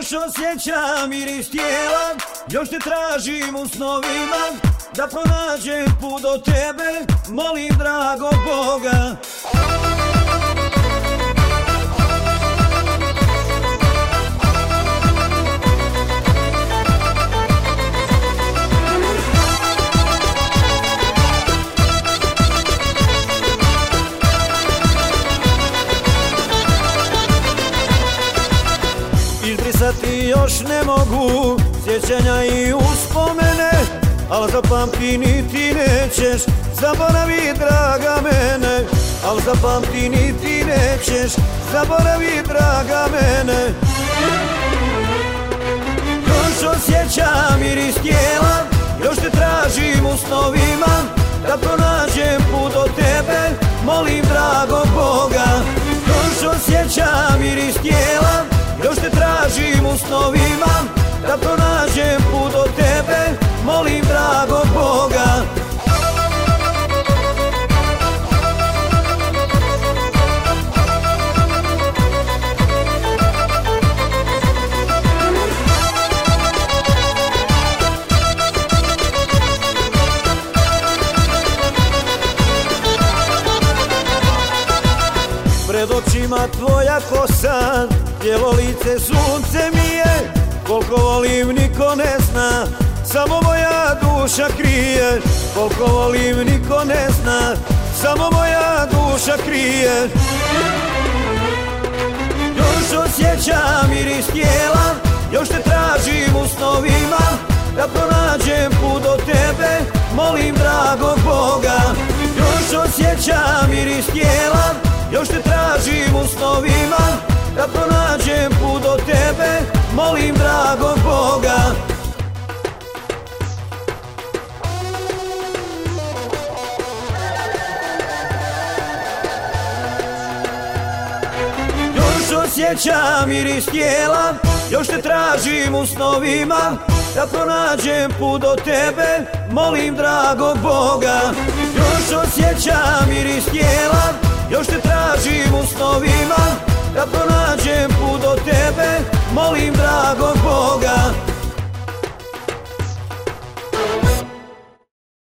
Još osjećam miris tijela. Još te tražim u snovima Da pronađem put do tebe. Molim drago Boga Izbrisati još ne mogu. Sjećanja i uspomene Al zapamti ni ti nećeš. Zaboravi draga mene Al zapamti ni ti nećeš. Zaboravi draga mene tražim Pred očima tvoja kosa. Bijelo lice sunce mi je. Koliko volim niko ne zna. Samo moja duša krije. Koliko volim niko ne zna. Samo moja duša krije. Još osjećam miris tijela. Još te tražim u snovima. Da pronađem put do tebe. Molim dragog Boga. Još osjećam miris tijela Molim dragog Boga. Još osjećam miris tijela Još te tražim u snovima Da pronađem put do tebe. Molim dragog Boga. Još osjećam miris tijela